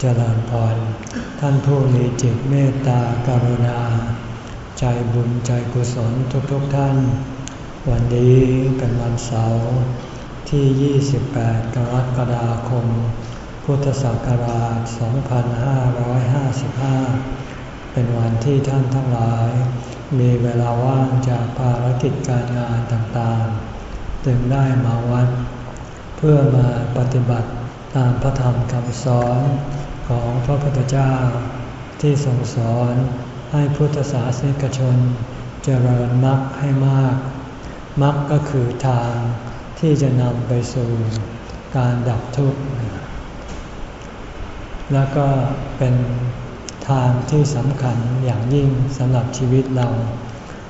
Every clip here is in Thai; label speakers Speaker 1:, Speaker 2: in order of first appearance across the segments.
Speaker 1: เจริญพร ท่านผู้มีจิตเมตตากรุณา ใจบุญใจกุศลทุกๆทท่าน วันนี้เป็นวันเสาร์ที่ 28 กรกฎาคม พุทธศักราช 2555 เป็นวันที่ท่านทั้งหลาย มีเวลาว่างจากภารกิจการงานต่างๆ จึงได้มาวัด เพื่อมาปฏิบัติตามพระธรรมคำสอน ของพระพุทธเจ้า ที่ทรงสอนให้พุทธศาสนิกชน เจริญมรรคให้มาก มรรคก็คือทางที่จะนำไปสู่การดับทุกข์ แล้วก็เป็นทางที่สำคัญอย่างยิ่งสำหรับชีวิตเรา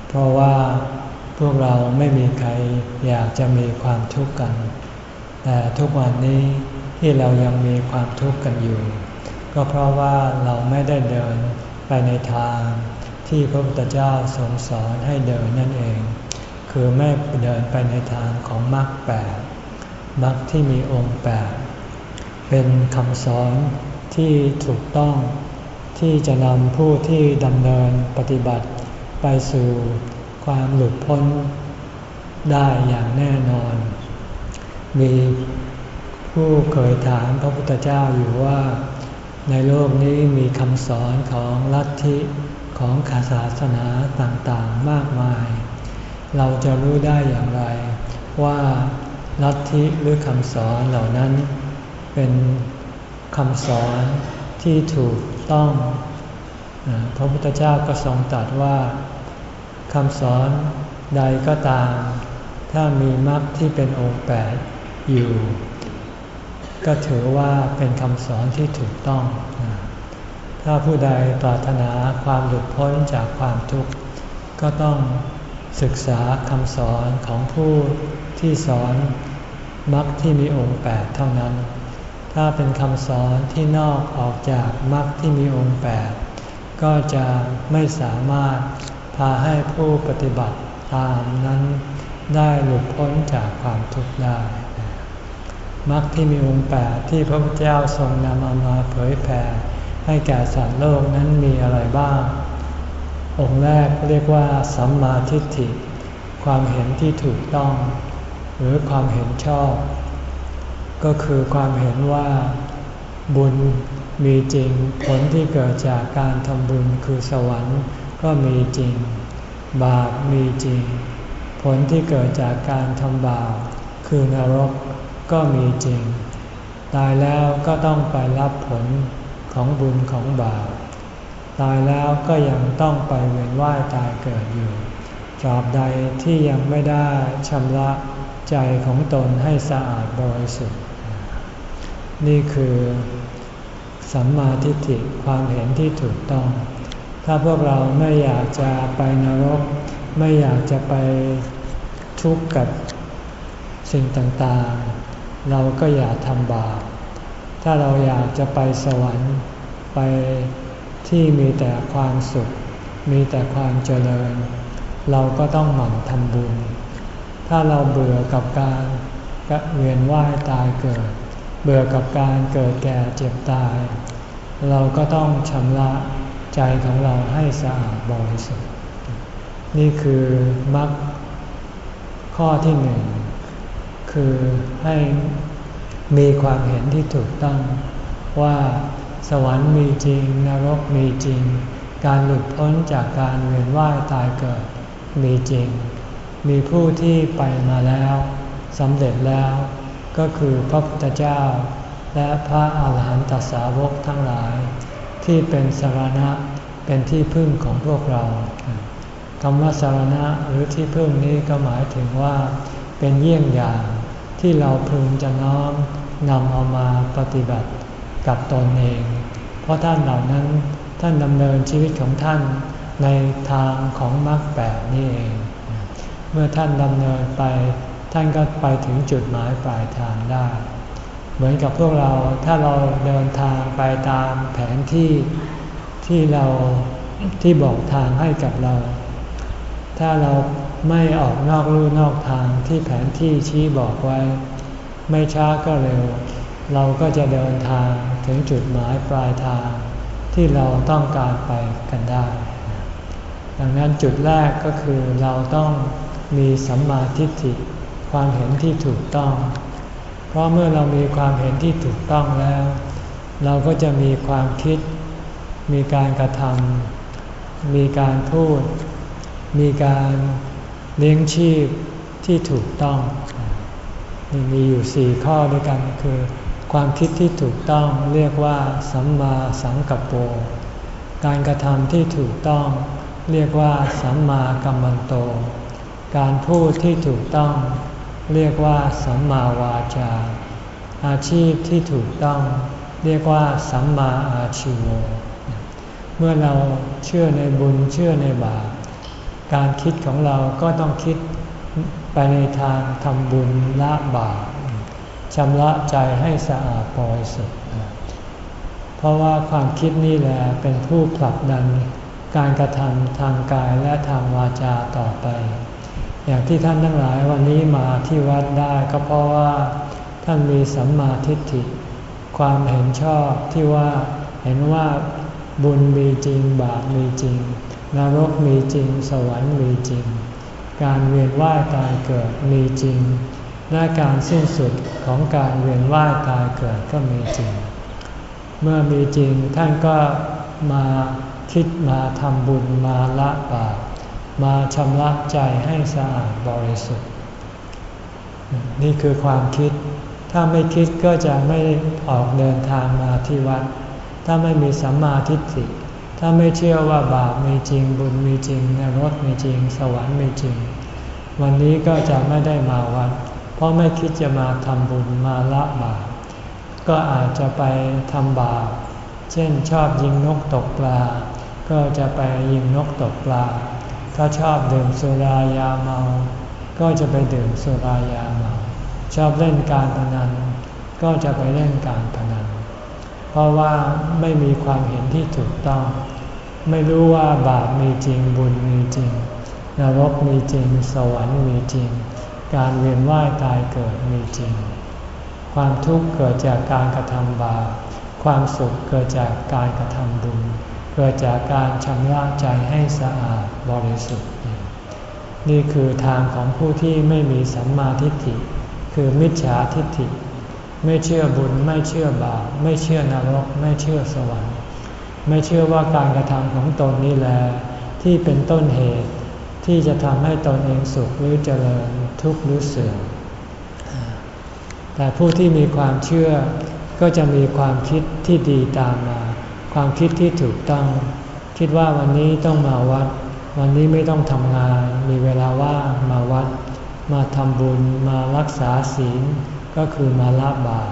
Speaker 1: เพราะว่าพวกเราไม่มีใครอยากจะมีความทุกข์กัน แต่ทุกวันนี้ที่เรายังมีความทุกข์กันอยู่ ก็เพราะว่าเราไม่ได้เดินไปในทางที่พระพุทธเจ้าทรงสอนให้เดินนั่นเอง คือไม่เดินไปในทางของมรรคแปดมรรคที่มีองค์แปดเป็นคำสอนที่ถูกต้องที่จะนำผู้ที่ดำเนินปฏิบัติไปสู่ความหลุดพ้นได้อย่างแน่นอน มีผู้เคยถามพระพุทธเจ้าอยู่ว่า ในโลกนี้มีคำสอนของลัทธิของขาศาสนาต่างๆมากมาย เราจะรู้ได้อย่างไร ว่าลัทธิหรือคำสอนเหล่านั้น เป็นคำสอนที่ถูกต้อง พระพุทธเจ้าก็ทรงตรัสว่าคำสอนใดก็ตาม ถ้ามีมรรคที่เป็นองค์แปดอยู่ ก็ถือว่าเป็นคำสอนที่ถูกต้อง ถ้าผู้ใดปรารถนาความหลุดพ้นจากความทุกข์ ก็ต้องศึกษาคำสอนของผู้ที่สอนมรรคที่มีองค์แปดเท่านั้น ถ้าเป็นคำสอนที่นอกออกจากมรรคที่มีองค์แปดก็จะไม่สามารถพาให้ผู้ปฏิบัติตามนั้นได้หลุดพ้นจากความทุกข์ได้ มรรคที่มีองค์แปดที่พระพุทธเจ้าทรงนำเอามาเผยแผ่ให้แก่สัตว์โลกนั้นมีอะไรบ้าง องค์แรกเรียกว่าสัมมาทิฏฐิ ความเห็นที่ถูกต้อง หรือความเห็นชอบ ก็คือความเห็นว่าบุญมีจริงผลที่เกิดจากการทำบุญคือสวรรค์ก็มีจริง บาปมีจริง ผลที่เกิดจากการทำบาปคือนรก ก็มีจริง ตายแล้วก็ต้องไปรับผลของบุญของบาป ตายแล้วก็ยังต้องไปเวียนว่ายตายเกิดอยู่ตราบใดที่ยังไม่ได้ชำระใจของตนให้สะอาดบริสุทธิ์ นี่คือสัมมาทิฏฐิความเห็นที่ถูกต้อง ถ้าพวกเราไม่อยากจะไปนรก ไม่อยากจะไปทุกข์กับสิ่งต่าง เราก็อย่าทำบาป ถ้าเราอยากจะไปสวรรค์ไปที่มีแต่ความสุข มีแต่ความเจริญ เราก็ต้องหมั่นทำบุญ ถ้าเราเบื่อกับการเวียนว่ายตายเกิด เบื่อกับการเกิดแก่เจ็บตาย เราก็ต้องชำระใจของเราให้สะอาดบริสุทธิ์ นี่คือมรรคข้อที่หนึ่ง คือให้มีความเห็นที่ถูกต้อง ว่าสวรรค์มีจริง นรกมีจริง การหลุดพ้นจากการเวียนว่ายตายเกิดมีจริง มีผู้ที่ไปมาแล้วสำเร็จแล้ว ก็คือพระพุทธเจ้า และพระอาหารหันตสาวกทั้งหลาย ที่เป็นสารณะเป็นที่พึ่งของพวกเราคำว่าสารณะหรือที่พึ่งนี้ก็หมายถึงว่าเป็นเยี่ยงอย่าง ที่เราพึงจะน้อมนำเอามาปฏิบัติกับตนเอง เพราะท่านเหล่านั้นท่านดำเนินชีวิตของท่านในทางของมรรคแปดนี่เอง เมื่อท่านดำเนินไป ท่านก็ไปถึงจุดหมายปลายทางได้ เหมือนกับพวกเราถ้าเราเดินทางไปตามแผนที่ที่เราที่บอกทางให้กับเรา ถ้าเรา ไม่ออกนอกลู่นอกทางที่แผนที่ชี้บอกไว้ ไม่ช้าก็เร็ว เราก็จะเดินทางถึงจุดหมายปลายทางที่เราต้องการไปกันได้ ดังนั้นจุดแรกก็คือเราต้องมีสัมมาทิฏฐิความเห็นที่ถูกต้อง เพราะเมื่อเรามีความเห็นที่ถูกต้องแล้ว เราก็จะมีความคิด มีการกระทำมีการพูด มีการ เลี้ยงชีพที่ถูกต้องมีอยู่สี่ข้อด้วยกันคือ ความคิดที่ถูกต้องเรียกว่าสัมมาสังกัปโป การกระทำที่ถูกต้องเรียกว่าสัมมากัมมันโต การพูดที่ถูกต้อง เรียกว่าสัมมาวาจา อาชีพที่ถูกต้อง เรียกว่าสัมมาอาชีโวเมื่อเราเชื่อในบุญเชื่อในบาป การคิดของเราก็ต้องคิดไปในทางทำบุญละบาปชำระใจให้สะอาดบริสุทธิ์เพราะว่าความคิดนี่แหละเป็นผู้ผลักดันการกระทำทางกายและทางวาจาต่อไป อย่างที่ท่านทั้งหลายวันนี้มาที่วัดได้ก็เพราะว่าท่านมีสัมมาทิฏฐิ ความเห็นชอบที่ว่าเห็นว่าบุญมีจริงบาปมีจริง นรกมีจริง สวรรค์มีจริง การเวียนว่ายตายเกิดมีจริง และการสิ้นสุดของการเวียนว่ายตายเกิดก็มีจริง เมื่อมีจริงท่านก็มาคิดมาทำบุญมาละบาปมาชำระใจให้สะอาดบริสุทธิ์ นี่คือความคิด ถ้าไม่คิดก็จะไม่ออกเดินทางมาที่วัด ถ้าไม่มีสัมมาทิฏฐิ ถ้าไม่เชื่อว่าบาปมีจริงบุญมีจริงนรกมีจริง สวรรค์มีจริง วันนี้ก็จะไม่ได้มาวัด เพราะไม่คิดจะมาทำบุญมาละบาปก็อาจจะไปทำบาป เช่นชอบยิงนกตกปลา ก็จะไปยิงนกตกปลา ถ้าชอบดื่มสุรายาเมา ก็จะไปดื่มสุรายาเมา ชอบเล่นการพนัน ก็จะไปเล่นการพนัน ราะว่าไม่มีความเห็นที่ถูกต้อง ไม่รู้ว่าบาปมีจริงบุญมีจริง นรกมีจริง สวรรค์มีจริง การเวียนว่ายตายเกิดมีจริง ความทุกข์เกิดจากการกระทำบาปความสุขเกิดจากการกระทำบุญเกิดจากการชำระใจให้สะอาดบริสุทธิ์ นี่คือทางของผู้ที่ไม่มีสัมมาทิฏฐิ คือมิจฉาทิฏฐิ ไม่เชื่อบุญ ไม่เชื่อบาปไม่เชื่อนรก ไม่เชื่อสวรรค์ ไม่เชื่อว่าการกระทำของตนนี่แหละที่เป็นต้นเหตุที่จะทำให้ตนเองสุขหรือเจริญทุกข์หรือเสื่อมแต่ผู้ที่มีความเชื่อก็จะมีความคิดที่ดีตามมา ความคิดที่ถูกต้อง คิดว่าวันนี้ต้องมาวัด วันนี้ไม่ต้องทำงาน มีเวลาว่างมาวัด มาทำบุญมารักษาศีล ก็คือมาละบาป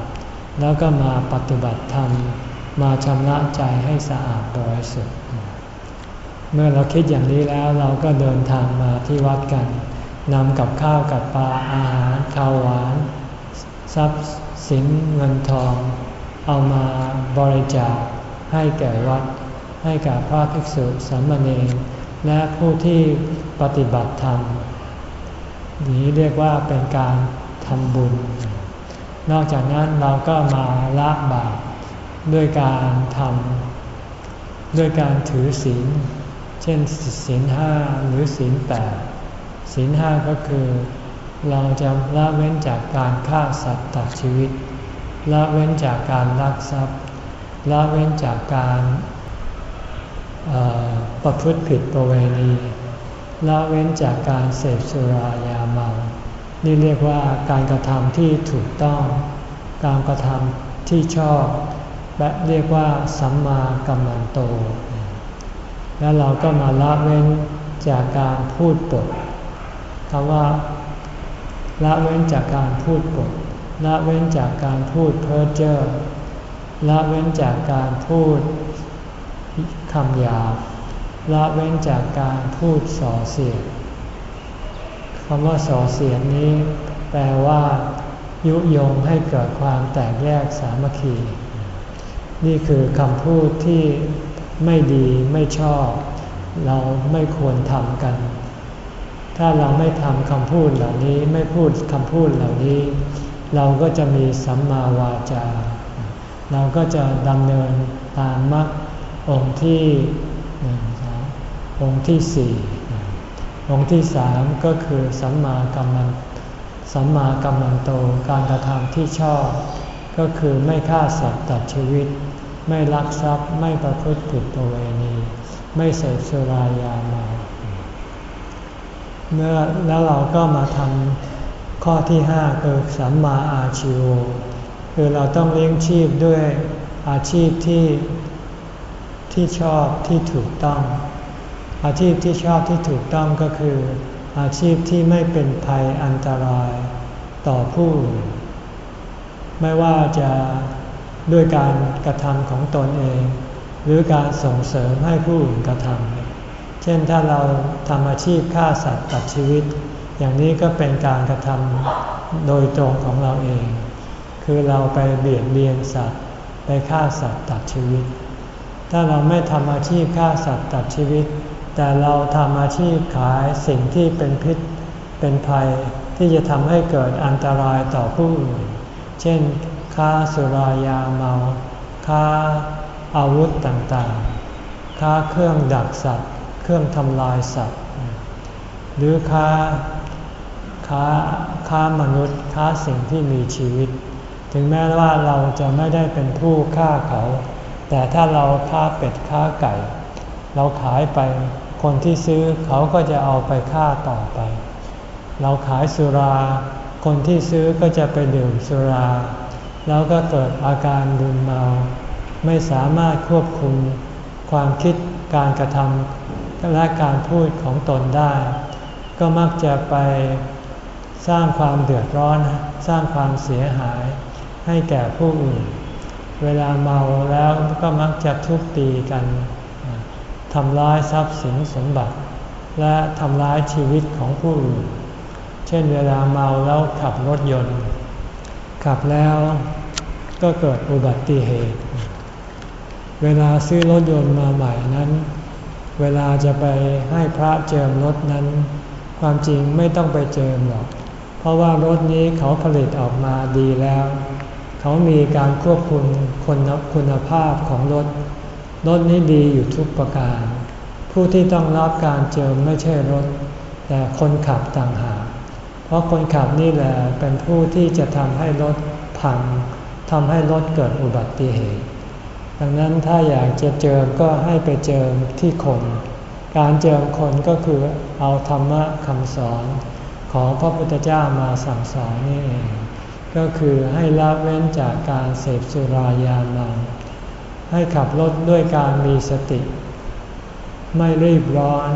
Speaker 1: แล้วก็มาปฏิบัติธรรม มาชำระใจให้สะอาดบริสุทธิ์เมื่อเราคิดอย่างนี้แล้วเราก็เดินทางมาที่วัดกันนำกับข้าวกับปลาอาหารข้าวหวานทรัพย์สินเงินทอง เอามาบริจาคให้แก่วัด ให้กับพระภิกษุสามเณรและผู้ที่ปฏิบัติธรรม นี้เรียกว่าเป็นการทำบุญ นอกจากนั้นเราก็มาละบาปด้วยการทำด้วยการถือศีล เช่นศีลห้าหรือศีลแปดศีลห้าก็คือ เราจะละเว้นจากการฆ่าสัตว์ตัดชีวิต ละเว้นจากการลักทรัพย์ ละเว้นจากการประพฤติผิดประเวณี ละเว้นจากการเสพสุรายาเมา นี่เรียกว่าการกระทำที่ถูกต้อง การกระทำที่ชอบ และเรียกว่าสัมมากัมมันโต แล้วเราก็มาละเว้นจากการพูดปดคำว่าละเว้นจากการพูดปดละเว้นจากการพูดเพ้อเจ้อละเว้นจากการพูดคำหยาบละเว้นจากการพูดส่อเสียด คำว่าส่อเสียดนี้ แปลว่า ยุยงให้เกิดความแตกแยกสามัคคี นี่คือคำพูดที่ไม่ดีไม่ชอบ เราไม่ควรทำกัน ถ้าเราไม่ทำคำพูดเหล่านี้ไม่พูดคำพูดเหล่านี้ เราก็จะมีสัมมาวาจา เราก็จะดำเนินตามมรรคองค์ที่องค์ที่สี่ องค์ที่สามก็คือสัมมากัมมันสัมมากัมมันโตการกระทำที่ชอบ ก็คือไม่ฆ่าสัตว์ตัดชีวิต ไม่ลักทรัพย์ไม่ประพฤติผิดประเวณี ไม่เสพสุรายาเมาเมื่อแล้วเราก็มาทำข้อที่ห้าคือสัมมาอาชิวคือเราต้องเลี้ยงชีพด้วยอาชีพที่ที่ชอบที่ถูกต้อง อาชีพที่ชอบที่ถูกต้องก็คือ อาชีพที่ไม่เป็นภัยอันตรายต่อผู้ไม่ว่าจะด้วยการกระทำของตนเอง หรือการส่งเสริมให้ผู้อื่นกระทำเช่นถ้าเราทำอาชีพฆ่าสัตว์ตัดชีวิต อย่างนี้ก็เป็นการกระทำโดยตรงของเราเอง คือเราไปเบียดเบียนสัตว์ ไปฆ่าสัตว์ตัดชีวิต ถ้าเราไม่ทำอาชีพฆ่าสัตว์ตัดชีวิต แต่เราทำอาชีพขายสิ่งที่เป็นพิษเป็นภัยที่จะทำให้เกิดอันตรายต่อผู้อื่น เช่น ค้าสุรายาเมา ค้าอาวุธต่างๆ ค้าเครื่องดักสัตว์ เครื่องทำลายสัตว์ หรือค้าค้าค้ามนุษย์ ค้าสิ่งที่มีชีวิต ถึงแม้ว่าเราจะไม่ได้เป็นผู้ฆ่าเขา แต่ถ้าเราค้าเป็ดค้าไก่ เราขายไป คนที่ซื้อเขาก็จะเอาไปฆ่าต่อไป เราขายสุรา คนที่ซื้อก็จะไปดื่มสุรา แล้วก็เกิดอาการบุญเมา ไม่สามารถควบคุมความคิดการกระทำและการพูดของตนได้ ก็มักจะไปสร้างความเดือดร้อน สร้างความเสียหายให้แก่ผู้อื่น เวลาเมาแล้วก็มักจะทุบตีกัน ทำร้ายทรัพย์สินสมบัติ และทำร้ายชีวิตของผู้อื่น เช่นเวลาเมาแล้วขับรถยนต์ ขับแล้วก็เกิดอุบัติเหตุ เวลาซื้อรถยนต์มาใหม่นั้น เวลาจะไปให้พระเจิมรถนั้น ความจริงไม่ต้องไปเจิมหรอก เพราะว่ารถนี้เขาผลิตออกมาดีแล้ว เขามีการควบคุมคุณคุณภาพของรถ รถนี้ดีอยู่ทุกประการ ผู้ที่ต้องรับการเจิมไม่ใช่รถ แต่คนขับต่างหากเพราะคนขับนี่แหละเป็นผู้ที่จะทำให้รถพังทำให้รถเกิดอุบัติเหตุ ดังนั้นถ้าอยากจะเจิมก็ให้ไปเจิมที่คน การเจิมคนก็คือเอาธรรมะคำสอนของพระพุทธเจ้ามาสั่งสอนนี่เอง ก็คือให้ละเว้นจากการเสพสุรายาเมา ให้ขับรถด้วยการมีสติ ไม่รีบร้อน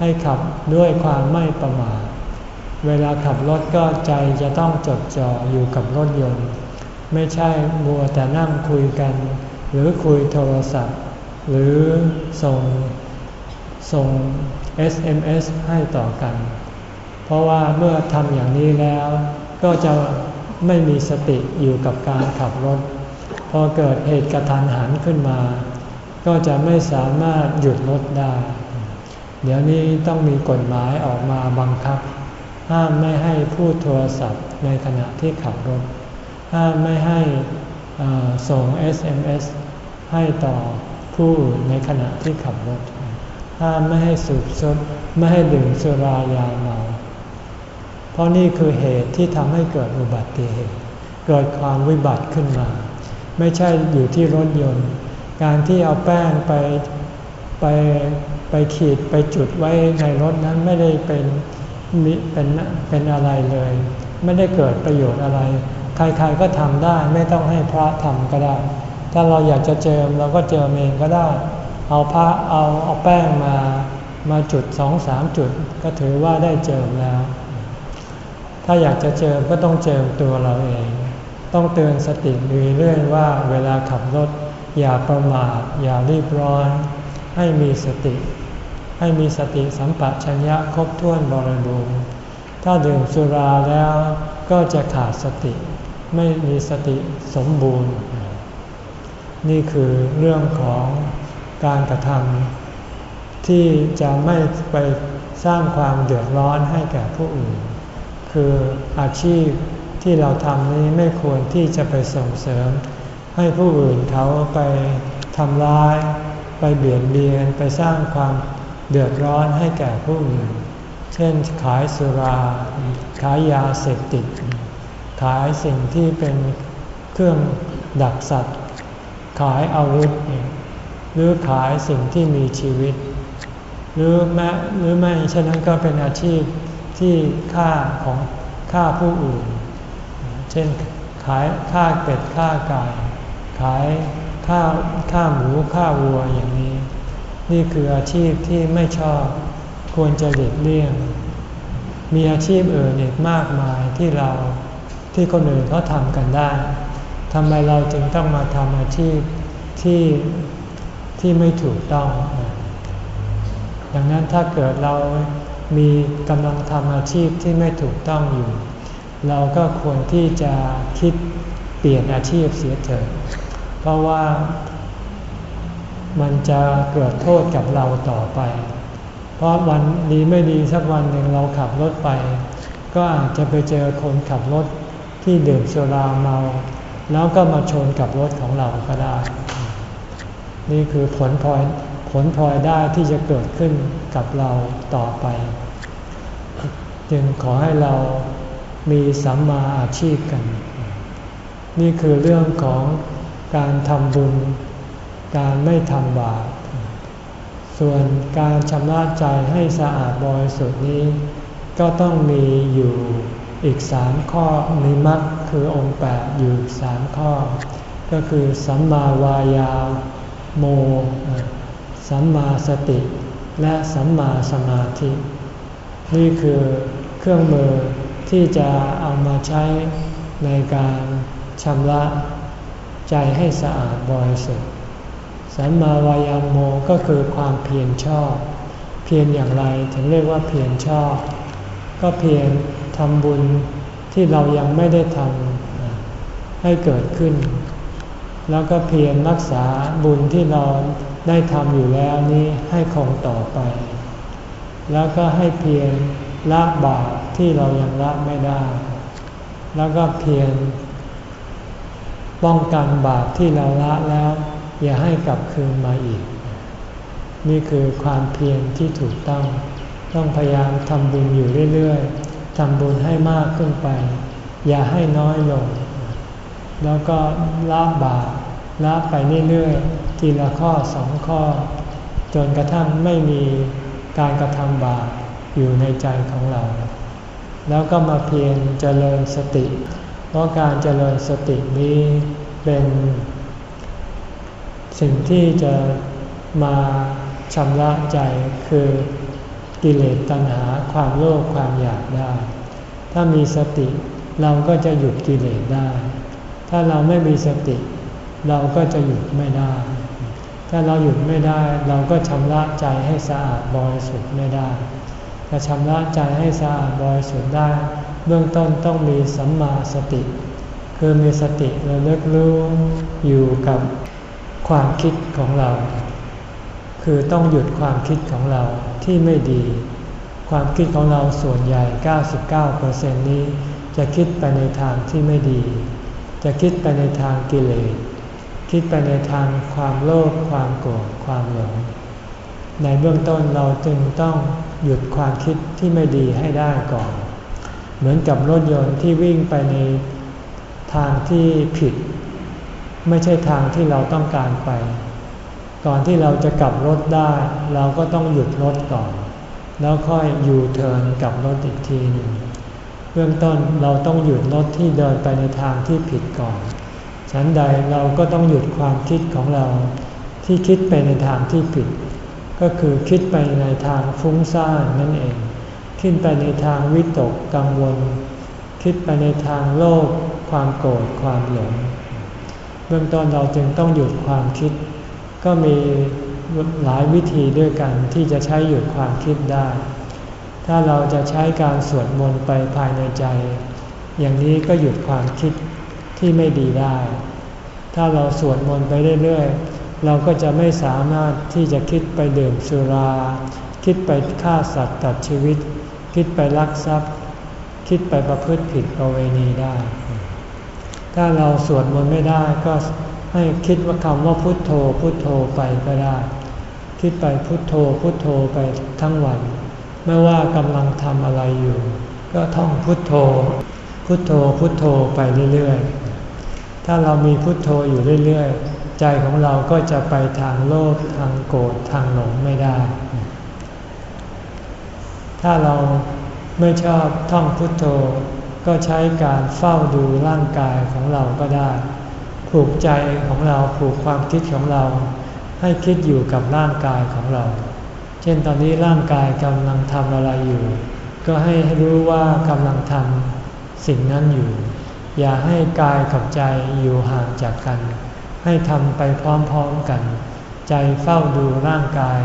Speaker 1: ให้ขับด้วยความไม่ประมาทเวลาขับรถก็ใจจะต้องจดจ่ออยู่กับรถยนต์ ไม่ใช่มัวแต่นั่งคุยกัน หรือคุยโทรศัพท์ หรือส่งส่ง SMS ให้ต่อกัน เพราะว่าเมื่อทำอย่างนี้แล้ว ก็จะไม่มีสติอยู่กับการขับรถ พอเกิดเหตุกระทันหันขึ้นมา ก็จะไม่สามารถหยุดรถได้ เดี๋ยวนี้ต้องมีกฎหมายออกมาบังคับ ห้ามไม่ให้พูดโทรศัพท์ในขณะที่ขับรถ ห้ามไม่ให้ส่ง SMS ให้ต่อผู้ในขณะที่ขับรถ ห้ามไม่ให้สูบซดไม่ให้ดื่มสุรายาเมา เพราะนี่คือเหตุที่ทำให้เกิดอุบัติเหตุ เกิดความวิบัติขึ้นมา ไม่ใช่อยู่ที่รถยนต์ การที่เอาแป้งไปไปไปขีดไปจุดไว้ในรถนั้นไม่ได้เป็นมีเป็นเป็นอะไรเลย ไม่ได้เกิดประโยชน์อะไร ใครๆก็ทำได้ไม่ต้องให้พระทำก็ได้ ถ้าเราอยากจะเจิมเราก็เจิมเองก็ได้ เอาพระเอาเอาแป้งมามาจุดสองสามจุด ก็ถือว่าได้เจิมแล้ว ถ้าอยากจะเจิมก็ต้องเจิมตัวเราเอง ต้องเตือนสติเรื่อยๆว่าเวลาขับรถ อย่าประมาทอย่ารีบร้อน ให้มีสติ ให้มีสติสัมปชัญญะครบถ้วนบริบูรณ์ถ้าดื่มสุราแล้วก็จะขาดสติ ไม่มีสติสมบูรณ์ นี่คือเรื่องของการกระทำที่จะไม่ไปสร้างความเดือดร้อนให้แก่ผู้อื่น คืออาชีพ ที่เราทำนี้ไม่ควรที่จะไปส่งเสริม ให้ผู้อื่นเขาไปทำร้าย ไปเบียดเบียนไปสร้างความเดือดร้อนให้แก่ผู้อื่น เช่นขายสุรา ขายยาเสพติด ขายสิ่งที่เป็นเครื่องดักสัตว์ ขายอาวุธ หรือขายสิ่งที่มีชีวิต หรือแม้หรือไม่ฉะนั้นก็เป็นอาชีพที่ฆ่าของฆ่าผู้อื่น เช่นขายฆ่าเป็ดฆ่าไก่ขายฆ่าฆ่าหมูฆ่าวัวอย่างนี้ นี่คืออาชีพที่ไม่ชอบควรจะเด็ดเลี่ยง มีอาชีพอื่นอีกมากมายที่เราที่คนอื่นเขาทำกันได้ทำไมเราจึงต้องมาทำอาชีพที่ที่ไม่ถูกต้อง ดังนั้นถ้าเกิดเรามีกำลังทำอาชีพที่ไม่ถูกต้องอยู่ เราก็ควรที่จะคิดเปลี่ยนอาชีพเสียเถิดเพราะว่ามันจะเกิดโทษกับเราต่อไป เพราะวันดีไม่ดีสักวันหนึ่งเราขับรถไป ก็อาจจะไปเจอคนขับรถที่ดื่มสุราเมา แล้วก็มาชนกับรถของเราก็ได้ นี่คือผลพลอยผลพลอยได้ที่จะเกิดขึ้นกับเราต่อไป จึงขอให้เรา มีสัมมาอาชีพกัน นี่คือเรื่องของการทำบุญ การไม่ทำบาป ส่วนการชำระใจให้สะอาดบริสุทธิ์นี้ ก็ต้องมีอยู่อีกสามข้อมีมรรคคือองค์แปดอยู่สามข้อ ก็คือสัมมาวายาโม สัมมาสติ และสัมมาสมาธิ นี่คือเครื่องมือ ที่จะเอามาใช้ในการชำระใจให้สะอาดบริสุทธิ์ สัมมาวายามโมก็คือความเพียรชอบ เพียรอย่างไรถึงเรียกว่าเพียรชอบ ก็เพียรทำบุญที่เรายังไม่ได้ทำให้เกิดขึ้น แล้วก็เพียรรักษาบุญที่เราได้ทำอยู่แล้วนี้ให้คงต่อไป แล้วก็ให้เพียร ละบาปที่เรายังละไม่ได้ แล้วก็เพียรป้องกันบาปที่เราละแล้ว อย่าให้กลับคืนมาอีก นี่คือความเพียรที่ถูกต้อง ต้องพยายามทำบุญอยู่เรื่อยๆทำบุญให้มากขึ้นไป อย่าให้น้อยลง แล้วก็ละบาปละไปเรื่อยๆทีละข้อสองข้อ จนกระทั่งไม่มีการกระทำบาป อยู่ในใจของเรา แล้วก็มาเพียรเจริญสติ เพราะการเจริญสตินี้เป็นสิ่งที่จะมาชำระใจคือกิเลสตัณหาความโลภความอยากได้ ถ้ามีสติเราก็จะหยุดกิเลสได้ ถ้าเราไม่มีสติ เราก็จะหยุดไม่ได้ ถ้าเราหยุดไม่ได้ เราก็ชำระใจให้สะอาดบริสุทธิ์ไม่ได้ จะชำระใจให้สะอาดบริสุทธิ์ได้ เบื้องต้นต้องมีสัมมาสติ คือมีสติระลึกรู้อยู่กับความคิดของเรา คือต้องหยุดความคิดของเราที่ไม่ดี ความคิดของเราส่วนใหญ่ 99%นี้ จะคิดไปในทางที่ไม่ดี จะคิดไปในทางกิเลส คิดไปในทางความโลภความโกรธความหลง ในเบื้องต้นเราจึงต้อง หยุดความคิดที่ไม่ดีให้ได้ก่อน เหมือนกับรถยนต์ที่วิ่งไปในทางที่ผิด ไม่ใช่ทางที่เราต้องการไป ก่อนที่เราจะกลับรถได้ เราก็ต้องหยุดรถก่อน แล้วค่อยยูเทิร์นกลับรถอีกทีหนึ่งเบื้องต้นเราต้องหยุดรถที่เดินไปในทางที่ผิดก่อน ฉันใดเราก็ต้องหยุดความคิดของเราที่คิดไปในทางที่ผิด ก็คือคิดไปในทางฟุ้งซ่านนั่นเอง คิดไปในทางวิตกกังวล คิดไปในทางโลภความโกรธความหลง เบื้องต้นเราจึงต้องหยุดความคิด ก็มีหลายวิธีด้วยกันที่จะใช้หยุดความคิดได้ ถ้าเราจะใช้การสวดมนต์ไปภายในใจ อย่างนี้ก็หยุดความคิดที่ไม่ดีได้ ถ้าเราสวดมนต์ไปเรื่อยๆ เราก็จะไม่สามารถที่จะคิดไปดื่มสุรา คิดไปฆ่าสัตว์ตัดชีวิต คิดไปลักทรัพย์ คิดไปประพฤติผิดประเวณีได้ ถ้าเราสวดมนต์ไม่ได้ก็ให้คิดว่าคำว่าพุทโธพุทโธไปก็ได้ คิดไปพุทโธพุทโธไปทั้งวัน ไม่ว่ากำลังทำอะไรอยู่ ก็ท่องพุทโธ พุทโธพุทโธไปเรื่อยๆ ถ้าเรามีพุทโธอยู่เรื่อยๆ ใจของเราก็จะไปทางโลภทางโกรธทางหลงไม่ได้ ถ้าเราไม่ชอบท่องพุทโธ ก็ใช้การเฝ้าดูร่างกายของเราก็ได้ผูกใจของเราผูกความคิดของเรา ให้คิดอยู่กับร่างกายของเรา เช่นตอนนี้ร่างกายกำลังทำอะไรอยู่ ก็ให้รู้ว่ากำลังทำสิ่งนั้นอยู่ อย่าให้กายกับใจอยู่ห่างจากกัน ให้ทำไปพร้อมๆกัน ใจเฝ้าดูร่างกาย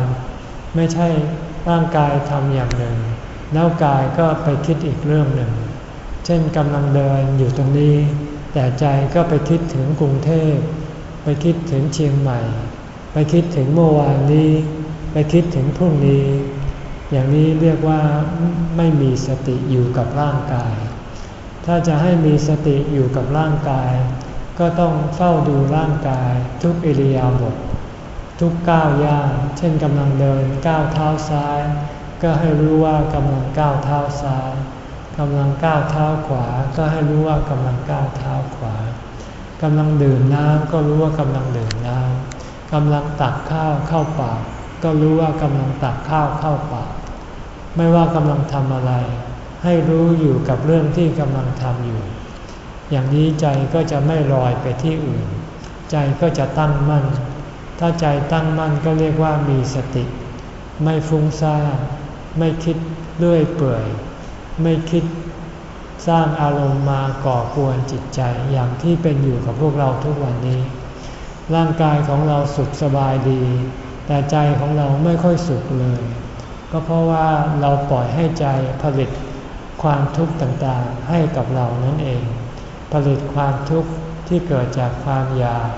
Speaker 1: ไม่ใช่ร่างกายทำอย่างหนึ่ง แล้วกายก็ไปคิดอีกเรื่องหนึ่ง เช่นกำลังเดินอยู่ตรงนี้ แต่ใจก็ไปคิดถึงกรุงเทพไปคิดถึงเชียงใหม่ ไปคิดถึงเมื่อวานนี้ ไปคิดถึงพรุ่งนี้ อย่างนี้เรียกว่าไม่มีสติอยู่กับร่างกาย ถ้าจะให้มีสติอยู่กับร่างกาย ก็ต้องเฝ้าดูร่างกายทุกอิริยาบถทุกก้าวย่างเช่นกำลังเดินก้าวเท้าซ้าย ก็ให้รู้ว่ากำลังก้าวเท้าซ้ายกำลังก้าวเท้าขวา ก็ให้รู้ว่ากำลังก้าวเท้าขวากำลังดื่มน้ำก็รู้ว่ากำลังดื่มน้ำกำลังตักข้าวเข้าปาก ก็รู้ว่ากำลังตักข้าวเข้าปาก ไม่ว่ากำลังทำอะไร ให้รู้อยู่กับเรื่องที่กำลังทำอยู่ อย่างนี้ใจก็จะไม่ลอยไปที่อื่น ใจก็จะตั้งมั่น ถ้าใจตั้งมั่นก็เรียกว่ามีสติ ไม่ฟุ้งซ่านไม่คิดเลื่อยเปื่อย ไม่คิดสร้างอารมณ์มาก่อกวนจิตใจอย่างที่เป็นอยู่กับพวกเราทุกวันนี้ ร่างกายของเราสุขสบายดี แต่ใจของเราไม่ค่อยสุขเลย ก็เพราะว่าเราปล่อยให้ใจผลิตความทุกข์ต่างๆให้กับเรานั่นเอง ลิตความทุกข์ที่เกิดจากความอยาก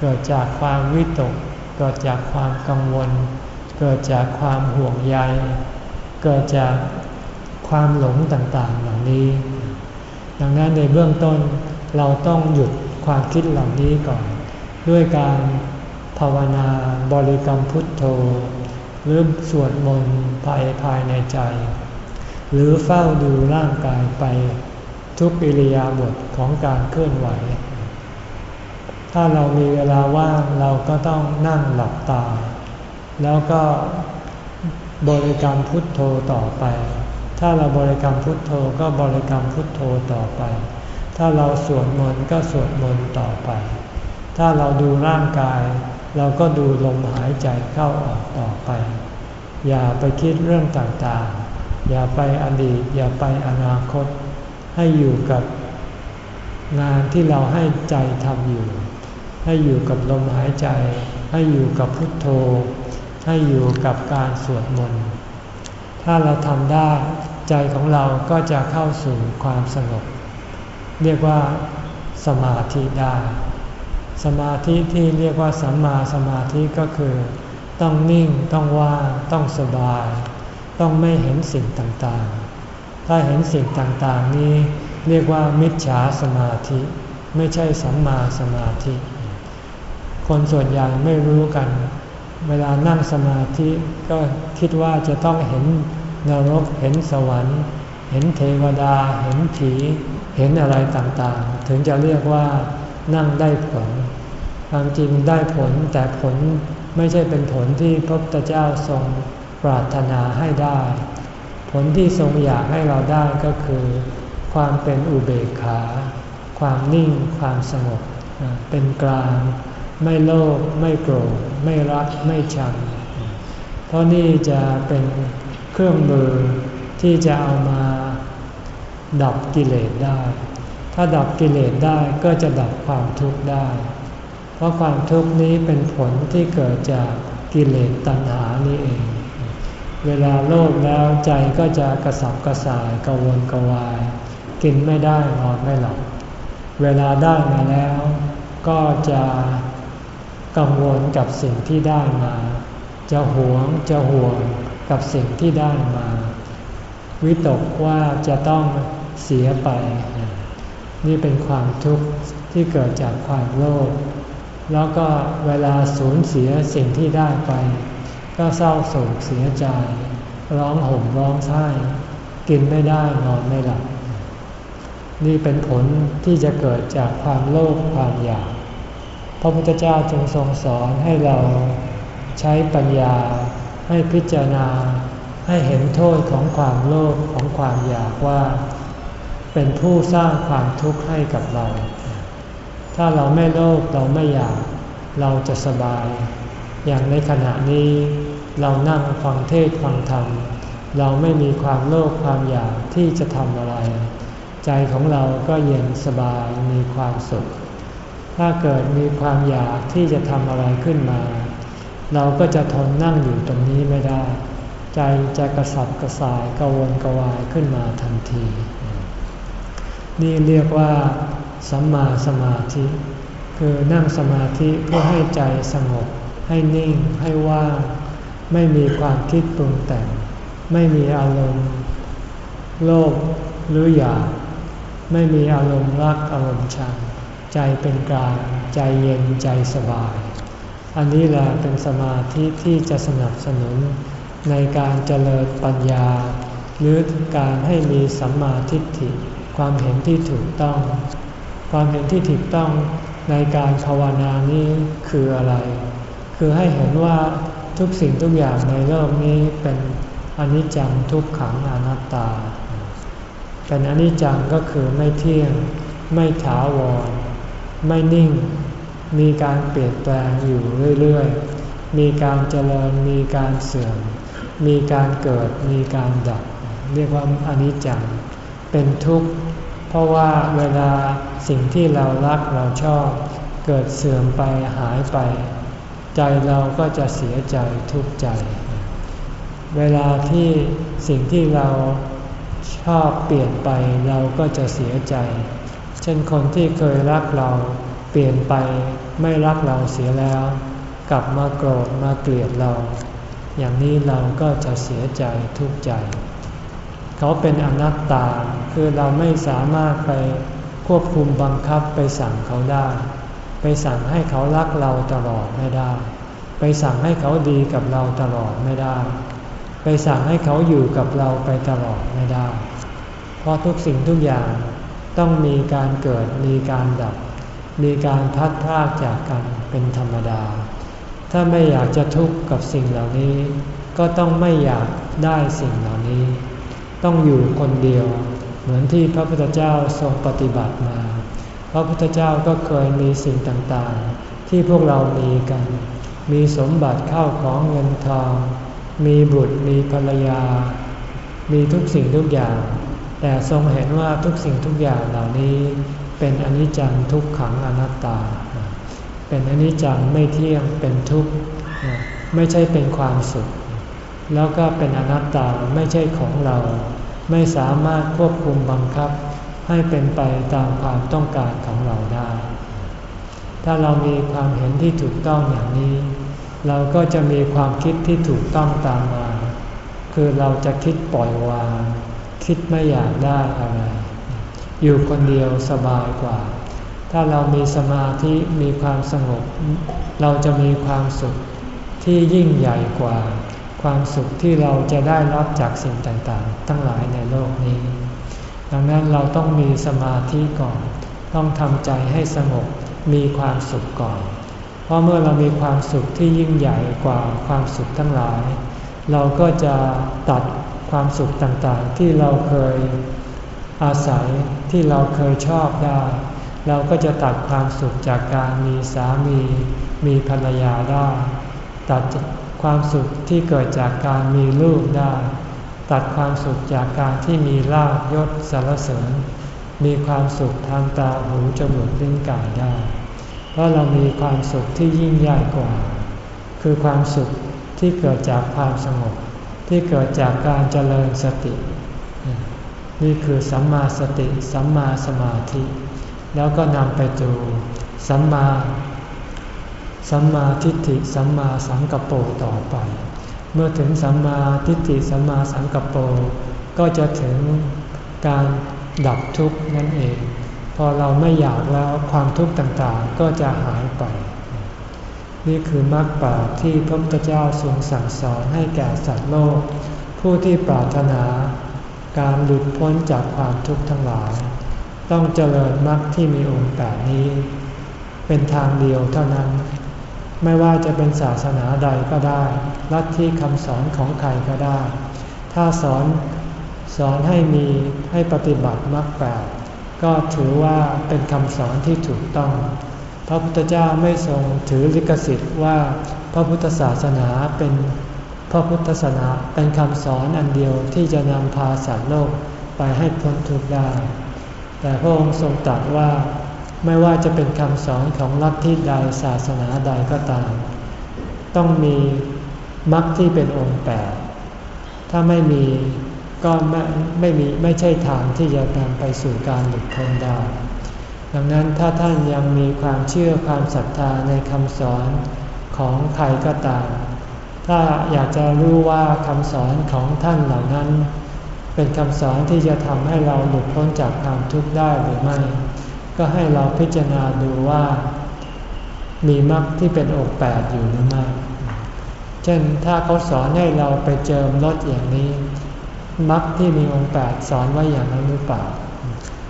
Speaker 1: เกิดจากความวิตก เกิดจากความกังวล เกิดจากความห่วงใย เกิดจากความหลงต่างๆเหล่านี้ ดังนั้นในเบื้องต้นเราต้องหยุดความคิดเหล่านี้ก่อน ด้วยการภาวนาบริกรรมพุทโธ หรือสวดมนต์ภายภายในใจ หรือเฝ้าดูร่างกายไป ทุกอิริยาบถของการเคลื่อนไหว ถ้าเรามีเวลาว่างเราก็ต้องนั่งหลับตา แล้วก็บริกรรมพุทโธต่อไป ถ้าเราบริกรรมพุทโธก็บริกรรมพุทโธต่อไป ถ้าเราสวดมนต์ก็สวดมนต์ต่อไป ถ้าเราดูร่างกาย เราก็ดูลมหายใจเข้าออกต่อไป อย่าไปคิดเรื่องต่างๆ อย่าไปอดีต อย่าไปอนาคต ให้อยู่กับงานที่เราให้ใจทำอยู่ ให้อยู่กับลมหายใจ ให้อยู่กับพุทโธ ให้อยู่กับการสวดมนต์ ถ้าเราทำได้ใจของเราก็จะเข้าสู่ความสงบ เรียกว่าสมาธิได้ สมาธิที่เรียกว่าสัมมาสมาธิก็คือ ต้องนิ่งต้องว่างต้องสบาย ต้องไม่เห็นสิ่งต่างๆ ถ้าเห็นสิ่งต่างๆนี้เรียกว่ามิจฉาสมาธิ ไม่ใช่สัมมาสมาธิ คนส่วนใหญ่ไม่รู้กัน เวลานั่งสมาธิก็คิดว่าจะต้องเห็นนรกเห็นสวรรค์ เห็นเทวดา เห็นผี เห็นอะไรต่างๆ ถึงจะเรียกว่านั่งได้ผลความจริงได้ผลแต่ผลไม่ใช่เป็นผลที่พระพุทธเจ้าทรงปรารถนาให้ได้ ผลที่ทรงอยากให้เราได้ก็คือ ความเป็นอุเบกขา ความนิ่ง ความสงบ เป็นกลาง ไม่โลภ ไม่โกรธ ไม่รัก ไม่ชัง เพราะนี่จะเป็นเครื่องมือที่จะเอามาดับกิเลสได้ ถ้าดับกิเลสได้ก็จะดับความทุกข์ได้ เพราะความทุกข์นี้เป็นผลที่เกิดจากกิเลสตัณหานี่เอง เวลาโลภแล้วใจก็จะกระสับกระส่ายกระวนกระวาย กินไม่ได้นอนไม่หลับ เวลาได้มาแล้ว ก็จะกังวลกับสิ่งที่ได้มา จะหวงจะห่วงกับสิ่งที่ได้มา วิตกว่าจะต้องเสียไป นี่เป็นความทุกข์ที่เกิดจากความโลภแล้วก็เวลาสูญเสียสิ่งที่ได้ไป ก็เศร้าโศกเสียใจ ร้องห่มร้องไห้กินไม่ได้นอนไม่หลับ นี่เป็นผลที่จะเกิดจากความโลภความอยาก พระพุทธเจ้าจึงทรงสอนให้เราใช้ปัญญาให้พิจารณาให้เห็นโทษของความโลภของความอยากว่า เป็นผู้สร้างความทุกข์ให้กับเรา ถ้าเราไม่โลภเราไม่อยาก เราจะสบาย อย่างในขณะนี้เรานั่งฟังเทศฟังธรรม เราไม่มีความโลภความอยากที่จะทำอะไร ใจของเราก็เย็นสบายมีความสุข ถ้าเกิดมีความอยากที่จะทำอะไรขึ้นมา เราก็จะทนนั่งอยู่ตรงนี้ไม่ได้ ใจจะกระสับกระส่ายกระวนกระวายขึ้นมาทันที นี่เรียกว่าสัมมาสมาธิ คือนั่งสมาธิเพื่อให้ใจสงบ ให้นิ่งให้ว่าง ไม่มีความคิดปรุงแต่ง ไม่มีอารมณ์ โลภหรืออยากไม่มีอารมณ์รักอารมณ์ชัง ใจเป็นกลางใจเย็นใจสบาย อันนี้แหละเป็นสมาธิที่จะสนับสนุนในการเจริญปัญญา หรือการให้มีสัมมาทิฏฐิ ความเห็นที่ถูกต้อง ความเห็นที่ถูกต้องในการภาวนานี้คืออะไร คือให้เห็นว่าทุกสิ่งทุกอย่างในโลกนี้เป็นอนิจจังทุกขังอนัตตา เป็นอนิจจังก็คือไม่เที่ยง ไม่ถาวร ไม่นิ่ง มีการเปลี่ยนแปลงอยู่เรื่อยๆ มีการเจริญ มีการเสื่อม มีการเกิด มีการดับ เรียกว่าอนิจจัง เป็นทุกข์ เพราะว่าเวลาสิ่งที่เรารักเราชอบ เกิดเสื่อมไปหายไป ใจเราก็จะเสียใจทุกข์ใจ เวลาที่สิ่งที่เราชอบเปลี่ยนไปเราก็จะเสียใจ เช่นคนที่เคยรักเราเปลี่ยนไปไม่รักเราเสียแล้ว กลับมาโกรธมาเกลียดเรา อย่างนี้เราก็จะเสียใจทุกข์ใจ เขาเป็นอนัตตาคือเราไม่สามารถไปควบคุมบังคับไปสั่งเขาได้ ไปสั่งให้เขารักเราตลอดไม่ได้ ไปสั่งให้เขาดีกับเราตลอดไม่ได้ ไปสั่งให้เขาอยู่กับเราไปตลอดไม่ได้ เพราะทุกสิ่งทุกอย่างต้องมีการเกิดมีการดับ มีการพัดพรากจากกันเป็นธรรมดา ถ้าไม่อยากจะทุกข์กับสิ่งเหล่านี้ ก็ต้องไม่อยากได้สิ่งเหล่านี้ ต้องอยู่คนเดียว เหมือนที่พระพุทธเจ้าทรงปฏิบัติมา ระพุทธเจ้าก็เคยมีสิ่งต่างๆ ที่พวกเรามีกัน มีสมบัติเข้าของเงินทอง มีบุตรมีภรรยา มีทุกสิ่งทุกอย่าง แต่ทรงเห็นว่าทุกสิ่งทุกอย่างเหล่านี้เป็นอนิจจังทุกขังอนัตตา เป็นอนิจจังไม่เที่ยงเป็นทุกข์ไม่ใช่เป็นความสุข แล้วก็เป็นอนัตตาไม่ใช่ของเรา ไม่สามารถควบคุมบังคับ ให้เป็นไปตามความต้องการของเราได้ ถ้าเรามีความเห็นที่ถูกต้องอย่างนี้ เราก็จะมีความคิดที่ถูกต้องตามมา คือเราจะคิดปล่อยวาง คิดไม่อยากได้อะไร อยู่คนเดียวสบายกว่า ถ้าเรามีสมาธิมีความสงบ เราจะมีความสุขที่ยิ่งใหญ่กว่า ความสุขที่เราจะได้รับจากสิ่งต่างๆ ทั้งหลายในโลกนี้ ดังนั้นเราต้องมีสมาธิก่อน ต้องทำใจให้สงบมีความสุขก่อน เพราะเมื่อเรามีความสุขที่ยิ่งใหญ่กว่าความสุขทั้งหลาย เราก็จะตัดความสุขต่างๆ ที่เราเคยอาศัยที่เราเคยชอบได้ เราก็จะตัดความสุขจากการมีสามี มีภรรยาได้ ตัดความสุขที่เกิดจากการมีลูกได้ ตัดความสุขจากการที่มีลาบยศสารเสริญ มีความสุขทางตาหูจมูกลิ้นกายได้ เพราะเรามีความสุขที่ยิ่งใหญ่กว่า คือความสุขที่เกิดจากความสงบ ที่เกิดจากการเจริญสติ นี่คือสัมมาสติสัมมาสมาธิ แล้วก็นำไปจูสัมมาสัมมาทิฏฐิสัมมาสังกัปโปต่อไป เมื่อถึงสัมมาทิฏฐิสัมมาสังกัปโปก็จะถึงการดับทุกข์นั่นเอง พอเราไม่อยากแล้วความทุกข์ต่างๆก็จะหายไป นี่คือมรรคแปดที่พระพุทธเจ้าทรงสั่งสอนให้แก่สัตว์โลก ผู้ที่ปรารถนาการหลุดพ้นจากความทุกข์ทั้งหลาย ต้องเจริญมรรคที่มีองค์แปดนี้ เป็นทางเดียวเท่านั้น ไม่ว่าจะเป็นศาสนาใดก็ได้ ลัทธิคำสอนของใครก็ได้ ถ้าสอนสอนให้มีให้ปฏิบัติมรรคแปดก็ถือว่าเป็นคำสอนที่ถูกต้อง พระพุทธเจ้าไม่ทรงถือลิขสิทธิ์ว่าพระพุทธศาสนาเป็นพระพุทธศาสนาเป็นคำสอนอันเดียวที่จะนำพาสัตว์โลกไปให้พ้นทุกข์ได้ แต่พระองค์ทรงตรัสว่า ไม่ว่าจะเป็นคำสอนของลัทธิใดศาสนาใดก็ตาม ต้องมีมรรคที่เป็นองค์แปดถ้าไม่มีก็ไม่ไม่มีไม่ใช่ทางที่จะนำไปสู่การหลุดพ้นได้ ดังนั้นถ้าท่านยังมีความเชื่อความศรัทธาในคำสอนของใครก็ตาม ถ้าอยากจะรู้ว่าคำสอนของท่านเหล่านั้น เป็นคำสอนที่จะทำให้เราหลุดพ้นจากความทุกข์ได้หรือไม่ ก็ให้เราพิจารณาดูว่า มีมรรคที่เป็นอกแปดอยู่หรือไม่ เช่นถ้าเขาสอนให้เราไปเจิมรถอย่างนี้มรรคที่มีองค์แปดสอนไว้อย่างนั้นหรือเปล่า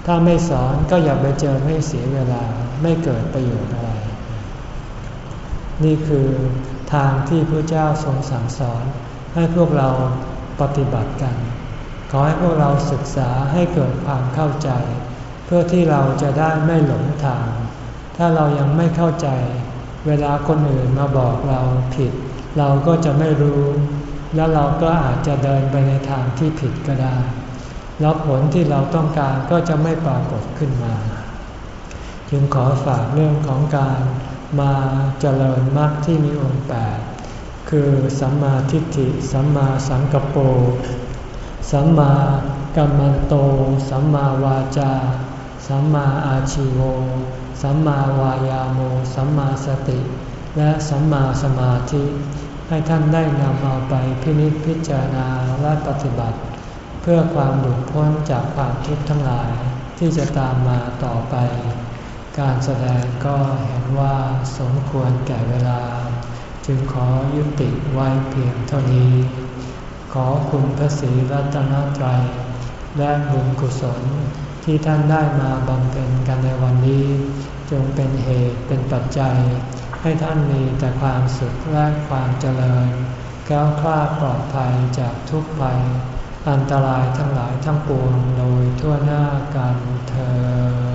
Speaker 1: ถ้าไม่สอนก็อย่าไปเจอไม่เสียเวลาไม่เกิดประโยชน์อะไร นี่คือทางที่พระเจ้าทรงสั่งสอน ให้พวกเราปฏิบัติกัน ขอให้พวกเราศึกษาให้เกิดความเข้าใจ เพื่อที่เราจะได้ไม่หลงทาง ถ้าเรายังไม่เข้าใจ เวลาคนอื่นมาบอกเราผิด เราก็จะไม่รู้ แล้วเราก็อาจจะเดินไปในทางที่ผิดก็ได้ แล้วผลที่เราต้องการก็จะไม่ปรากฏขึ้นมา จึงขอฝากเรื่องของการมาเจริญมรรคที่มีองค์แปดคือสัมมาทิฏฐิ สัมมาสังกปรสัมมากัมมันโต สัมมาวาจา สัมมาอาชิโว สัมมาวายาโม สัมมาสติ และสัมมาสมาธิ ให้ท่านได้นำเอาไปพินิจพิจารณาและปฏิบัติ เพื่อความหลุดพ้นจากความทุกข์ทั้งหลายที่จะตามมาต่อไป การแสดงก็เห็นว่าสมควรแก่เวลา จึงขอยุติไว้เพียงเท่านี้ ขอคุณพระศรีรัตนตรัยและบุญกุศล ที่ท่านได้มาบำเพ็ญกันในวันนี้ จงเป็นเหตุเป็นปัจจัย ให้ท่านมีแต่ความสุขและความเจริญก้าวคลาดปลอดภัยจากทุกภัย อันตรายทั้งหลายทั้งปวงโดยทั่วหน้ากันเธอ